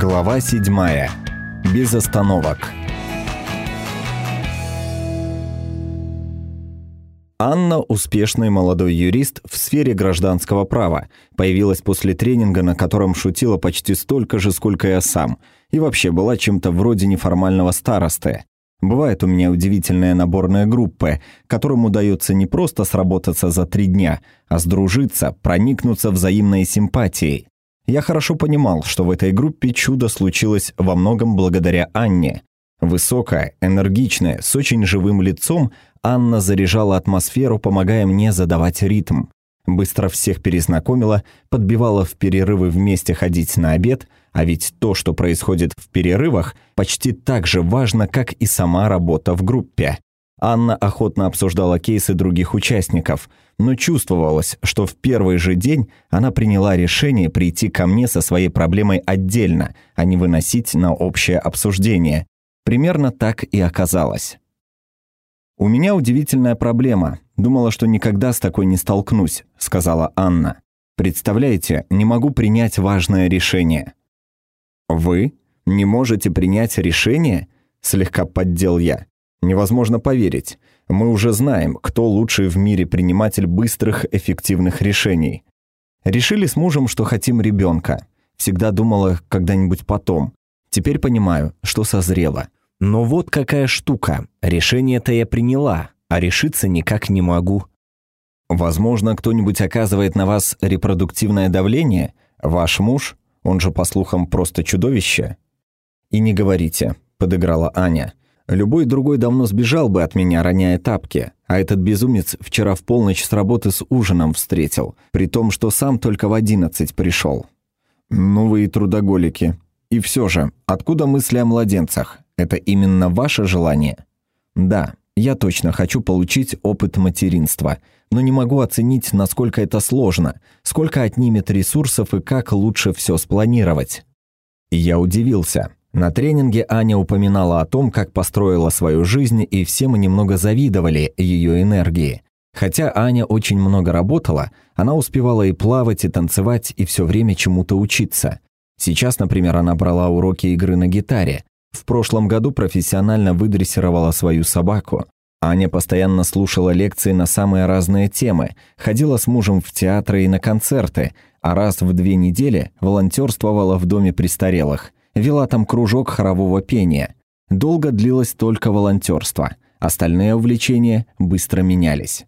Глава 7. Без остановок. Анна – успешный молодой юрист в сфере гражданского права. Появилась после тренинга, на котором шутила почти столько же, сколько я сам. И вообще была чем-то вроде неформального старосты. Бывает у меня удивительная наборная группа, которым удается не просто сработаться за три дня, а сдружиться, проникнуться взаимной симпатией. Я хорошо понимал, что в этой группе чудо случилось во многом благодаря Анне. Высокая, энергичная, с очень живым лицом, Анна заряжала атмосферу, помогая мне задавать ритм. Быстро всех перезнакомила, подбивала в перерывы вместе ходить на обед, а ведь то, что происходит в перерывах, почти так же важно, как и сама работа в группе. Анна охотно обсуждала кейсы других участников, но чувствовалось, что в первый же день она приняла решение прийти ко мне со своей проблемой отдельно, а не выносить на общее обсуждение. Примерно так и оказалось. «У меня удивительная проблема. Думала, что никогда с такой не столкнусь», — сказала Анна. «Представляете, не могу принять важное решение». «Вы не можете принять решение?» — слегка поддел я. «Невозможно поверить. Мы уже знаем, кто лучший в мире приниматель быстрых, эффективных решений. Решили с мужем, что хотим ребенка. Всегда думала когда-нибудь потом. Теперь понимаю, что созрела. Но вот какая штука. Решение-то я приняла, а решиться никак не могу. Возможно, кто-нибудь оказывает на вас репродуктивное давление? Ваш муж? Он же, по слухам, просто чудовище. И не говорите, подыграла Аня. Любой другой давно сбежал бы от меня, роняя тапки, а этот безумец вчера в полночь с работы с ужином встретил, при том, что сам только в одиннадцать пришел. Ну вы и трудоголики. И все же, откуда мысли о младенцах? Это именно ваше желание? Да, я точно хочу получить опыт материнства, но не могу оценить, насколько это сложно, сколько отнимет ресурсов и как лучше все спланировать. я удивился. На тренинге Аня упоминала о том, как построила свою жизнь, и все мы немного завидовали ее энергии. Хотя Аня очень много работала, она успевала и плавать, и танцевать, и все время чему-то учиться. Сейчас, например, она брала уроки игры на гитаре. В прошлом году профессионально выдрессировала свою собаку. Аня постоянно слушала лекции на самые разные темы, ходила с мужем в театры и на концерты, а раз в две недели волонтерствовала в доме престарелых – вела там кружок хорового пения. Долго длилось только волонтерство. Остальные увлечения быстро менялись.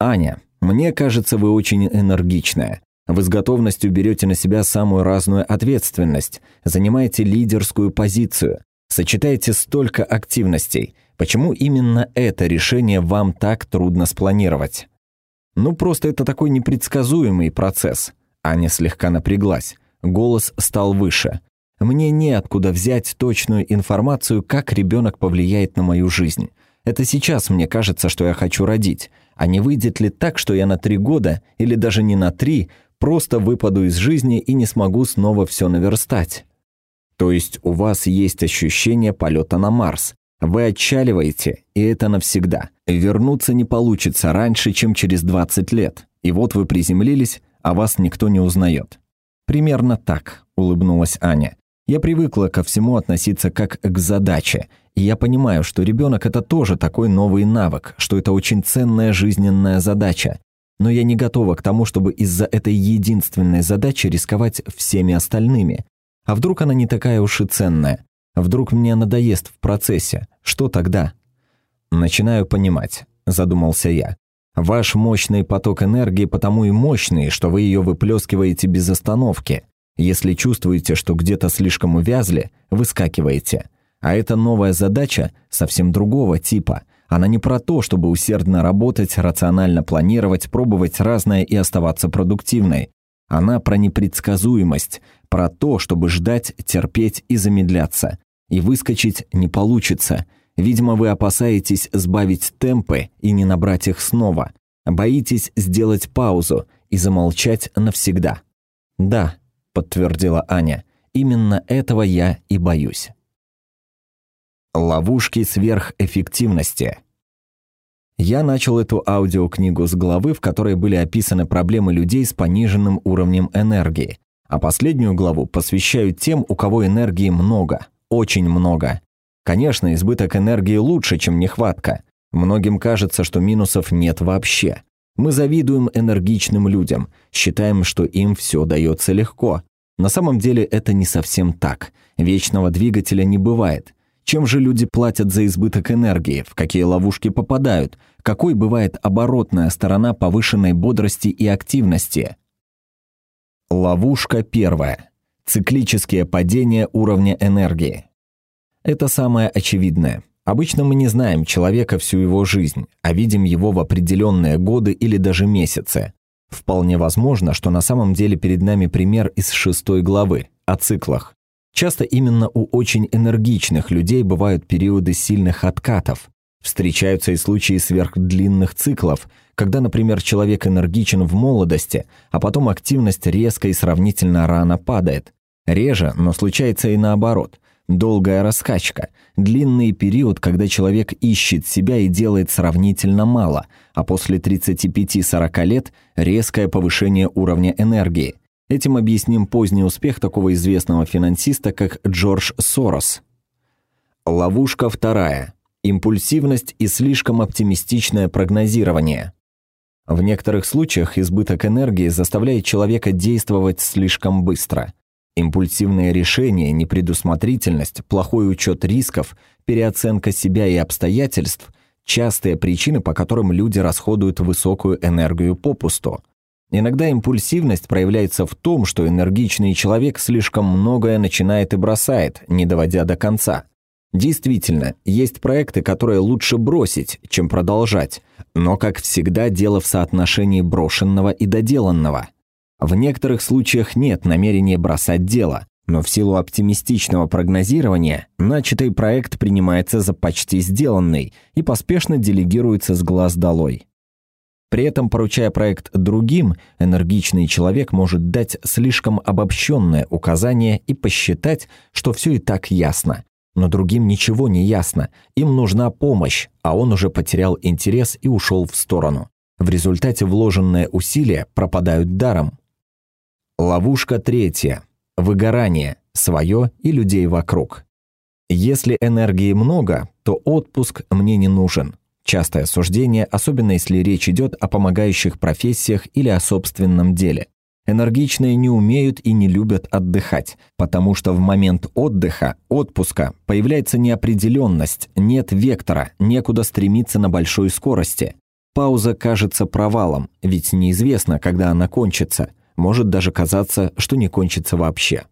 «Аня, мне кажется, вы очень энергичная. Вы с готовностью берете на себя самую разную ответственность, занимаете лидерскую позицию, сочетаете столько активностей. Почему именно это решение вам так трудно спланировать? Ну, просто это такой непредсказуемый процесс. Аня слегка напряглась. Голос стал выше. Мне неоткуда взять точную информацию, как ребенок повлияет на мою жизнь. Это сейчас мне кажется, что я хочу родить. А не выйдет ли так, что я на три года, или даже не на три, просто выпаду из жизни и не смогу снова все наверстать? То есть у вас есть ощущение полета на Марс. Вы отчаливаете, и это навсегда. Вернуться не получится раньше, чем через 20 лет. И вот вы приземлились, а вас никто не узнает. Примерно так, улыбнулась Аня. Я привыкла ко всему относиться как к задаче, и я понимаю, что ребенок это тоже такой новый навык, что это очень ценная жизненная задача. Но я не готова к тому, чтобы из-за этой единственной задачи рисковать всеми остальными. А вдруг она не такая уж и ценная? Вдруг мне надоест в процессе? Что тогда? Начинаю понимать, задумался я. Ваш мощный поток энергии потому и мощный, что вы ее выплескиваете без остановки. Если чувствуете, что где-то слишком увязли, выскакиваете. А эта новая задача совсем другого типа. Она не про то, чтобы усердно работать, рационально планировать, пробовать разное и оставаться продуктивной. Она про непредсказуемость, про то, чтобы ждать, терпеть и замедляться. И выскочить не получится. Видимо, вы опасаетесь сбавить темпы и не набрать их снова. Боитесь сделать паузу и замолчать навсегда. Да, подтвердила Аня. Именно этого я и боюсь. Ловушки сверхэффективности. Я начал эту аудиокнигу с главы, в которой были описаны проблемы людей с пониженным уровнем энергии. А последнюю главу посвящаю тем, у кого энергии много, очень много. Конечно, избыток энергии лучше, чем нехватка. Многим кажется, что минусов нет вообще. Мы завидуем энергичным людям, считаем, что им все дается легко. На самом деле это не совсем так. Вечного двигателя не бывает. Чем же люди платят за избыток энергии, в какие ловушки попадают, какой бывает оборотная сторона повышенной бодрости и активности? Ловушка первая. Циклические падения уровня энергии. Это самое очевидное. Обычно мы не знаем человека всю его жизнь, а видим его в определенные годы или даже месяцы. Вполне возможно, что на самом деле перед нами пример из шестой главы о циклах. Часто именно у очень энергичных людей бывают периоды сильных откатов. Встречаются и случаи сверхдлинных циклов, когда, например, человек энергичен в молодости, а потом активность резко и сравнительно рано падает. Реже, но случается и наоборот. Долгая раскачка, длинный период, когда человек ищет себя и делает сравнительно мало, а после 35-40 лет резкое повышение уровня энергии. Этим объясним поздний успех такого известного финансиста, как Джордж Сорос. Ловушка вторая. Импульсивность и слишком оптимистичное прогнозирование. В некоторых случаях избыток энергии заставляет человека действовать слишком быстро. Импульсивные решения, непредусмотрительность, плохой учет рисков, переоценка себя и обстоятельств – частые причины, по которым люди расходуют высокую энергию попусту. Иногда импульсивность проявляется в том, что энергичный человек слишком многое начинает и бросает, не доводя до конца. Действительно, есть проекты, которые лучше бросить, чем продолжать, но, как всегда, дело в соотношении брошенного и доделанного – в некоторых случаях нет намерения бросать дело, но в силу оптимистичного прогнозирования начатый проект принимается за почти сделанный и поспешно делегируется с глаз долой. При этом, поручая проект другим, энергичный человек может дать слишком обобщенное указание и посчитать, что все и так ясно. Но другим ничего не ясно, им нужна помощь, а он уже потерял интерес и ушел в сторону. В результате вложенные усилия пропадают даром, Ловушка третья. Выгорание. Свое и людей вокруг. Если энергии много, то отпуск мне не нужен. Частое суждение, особенно если речь идет о помогающих профессиях или о собственном деле. Энергичные не умеют и не любят отдыхать, потому что в момент отдыха, отпуска, появляется неопределенность, нет вектора, некуда стремиться на большой скорости. Пауза кажется провалом, ведь неизвестно, когда она кончится – может даже казаться, что не кончится вообще.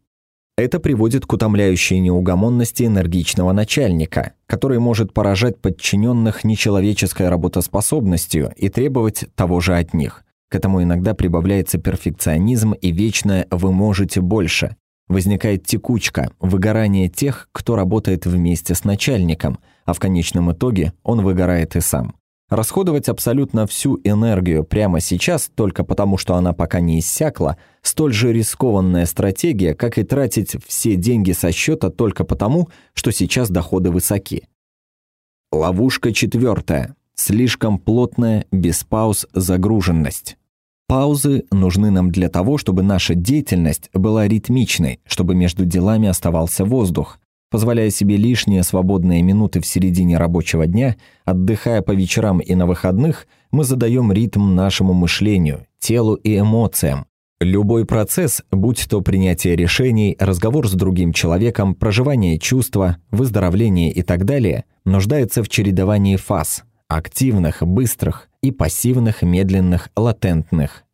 Это приводит к утомляющей неугомонности энергичного начальника, который может поражать подчиненных нечеловеческой работоспособностью и требовать того же от них. К этому иногда прибавляется перфекционизм и вечное «вы можете больше». Возникает текучка, выгорание тех, кто работает вместе с начальником, а в конечном итоге он выгорает и сам. Расходовать абсолютно всю энергию прямо сейчас только потому, что она пока не иссякла, столь же рискованная стратегия, как и тратить все деньги со счета только потому, что сейчас доходы высоки. Ловушка четвертая. Слишком плотная, без пауз, загруженность. Паузы нужны нам для того, чтобы наша деятельность была ритмичной, чтобы между делами оставался воздух, позволяя себе лишние свободные минуты в середине рабочего дня, отдыхая по вечерам и на выходных, мы задаем ритм нашему мышлению, телу и эмоциям. Любой процесс, будь то принятие решений, разговор с другим человеком, проживание чувства, выздоровление и так далее, нуждается в чередовании фаз – активных, быстрых и пассивных, медленных, латентных.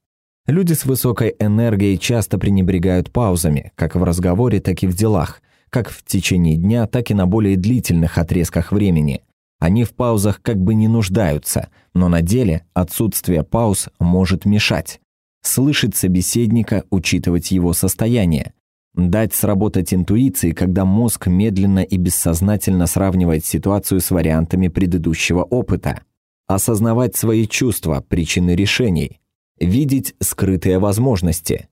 Люди с высокой энергией часто пренебрегают паузами, как в разговоре, так и в делах – как в течение дня, так и на более длительных отрезках времени. Они в паузах как бы не нуждаются, но на деле отсутствие пауз может мешать. Слышать собеседника, учитывать его состояние. Дать сработать интуиции, когда мозг медленно и бессознательно сравнивает ситуацию с вариантами предыдущего опыта. Осознавать свои чувства, причины решений. Видеть скрытые возможности.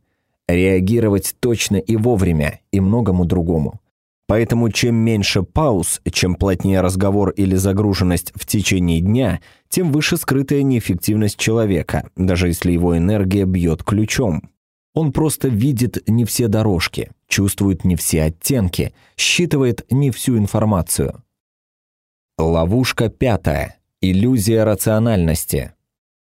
Реагировать точно и вовремя и многому другому. Поэтому чем меньше пауз, чем плотнее разговор или загруженность в течение дня, тем выше скрытая неэффективность человека, даже если его энергия бьет ключом. Он просто видит не все дорожки, чувствует не все оттенки, считывает не всю информацию. Ловушка пятая. Иллюзия рациональности.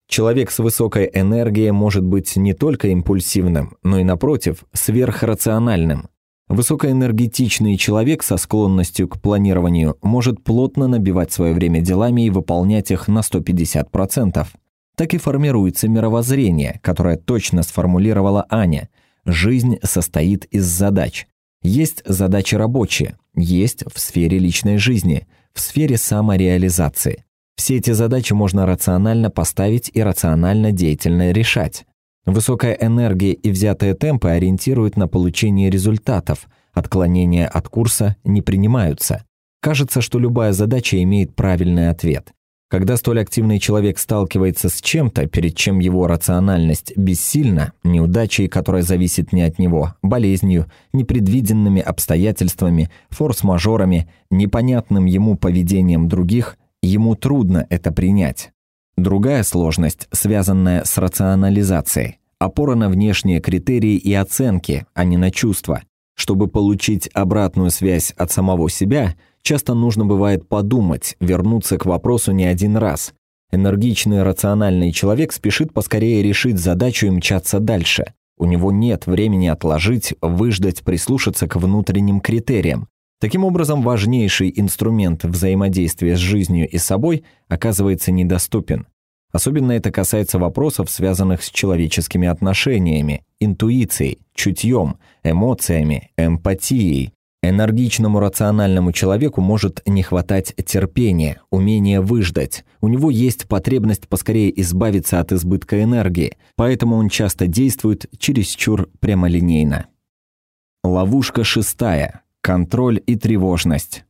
Человек с высокой энергией может быть не только импульсивным, но и, напротив, сверхрациональным. Высокоэнергетичный человек со склонностью к планированию может плотно набивать свое время делами и выполнять их на 150%. Так и формируется мировоззрение, которое точно сформулировала Аня. Жизнь состоит из задач. Есть задачи рабочие, есть в сфере личной жизни, в сфере самореализации. Все эти задачи можно рационально поставить и рационально деятельно решать. Высокая энергия и взятые темпы ориентируют на получение результатов, отклонения от курса не принимаются. Кажется, что любая задача имеет правильный ответ. Когда столь активный человек сталкивается с чем-то, перед чем его рациональность бессильна, неудачей, которая зависит не от него, болезнью, непредвиденными обстоятельствами, форс-мажорами, непонятным ему поведением других, ему трудно это принять. Другая сложность, связанная с рационализацией. Опора на внешние критерии и оценки, а не на чувства. Чтобы получить обратную связь от самого себя, часто нужно бывает подумать, вернуться к вопросу не один раз. Энергичный рациональный человек спешит поскорее решить задачу и мчаться дальше. У него нет времени отложить, выждать, прислушаться к внутренним критериям. Таким образом, важнейший инструмент взаимодействия с жизнью и собой оказывается недоступен. Особенно это касается вопросов, связанных с человеческими отношениями, интуицией, чутьем, эмоциями, эмпатией. Энергичному рациональному человеку может не хватать терпения, умения выждать. У него есть потребность поскорее избавиться от избытка энергии, поэтому он часто действует чересчур прямолинейно. Ловушка шестая контроль и тревожность.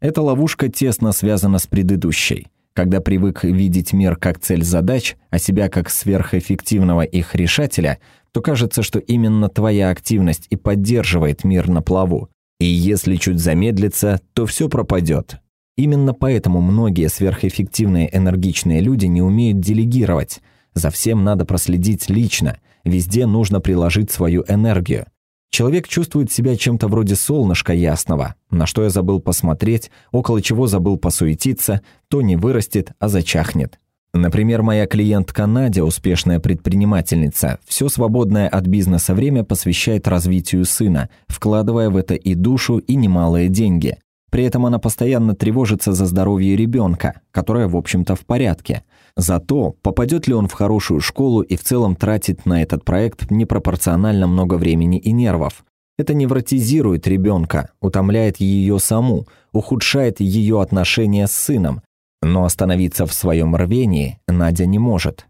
Эта ловушка тесно связана с предыдущей. Когда привык видеть мир как цель задач, а себя как сверхэффективного их решателя, то кажется, что именно твоя активность и поддерживает мир на плаву. И если чуть замедлиться, то все пропадет. Именно поэтому многие сверхэффективные энергичные люди не умеют делегировать. За всем надо проследить лично, везде нужно приложить свою энергию. Человек чувствует себя чем-то вроде солнышка ясного, на что я забыл посмотреть, около чего забыл посуетиться, то не вырастет, а зачахнет. Например, моя клиентка Надя, успешная предпринимательница, все свободное от бизнеса время посвящает развитию сына, вкладывая в это и душу, и немалые деньги. При этом она постоянно тревожится за здоровье ребенка, которое, в общем-то, в порядке. Зато попадет ли он в хорошую школу и в целом тратит на этот проект непропорционально много времени и нервов. Это невротизирует ребенка, утомляет ее саму, ухудшает ее отношения с сыном, но остановиться в своем рвении Надя не может.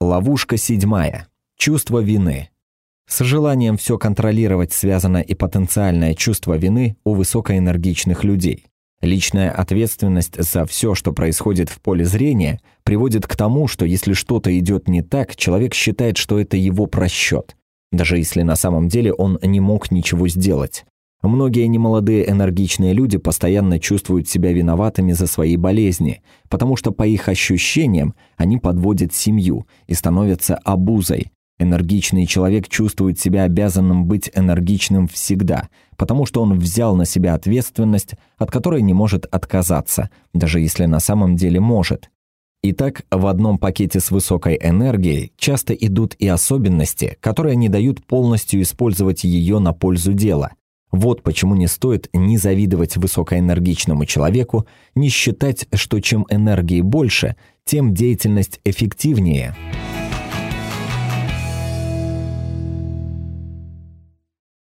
Ловушка седьмая. Чувство вины. С желанием все контролировать связано и потенциальное чувство вины у высокоэнергичных людей. Личная ответственность за все, что происходит в поле зрения, приводит к тому, что если что-то идет не так, человек считает, что это его просчет, даже если на самом деле он не мог ничего сделать. Многие немолодые энергичные люди постоянно чувствуют себя виноватыми за свои болезни, потому что по их ощущениям они подводят семью и становятся обузой, Энергичный человек чувствует себя обязанным быть энергичным всегда, потому что он взял на себя ответственность, от которой не может отказаться, даже если на самом деле может. Итак, в одном пакете с высокой энергией часто идут и особенности, которые не дают полностью использовать ее на пользу дела. Вот почему не стоит ни завидовать высокоэнергичному человеку, ни считать, что чем энергии больше, тем деятельность эффективнее –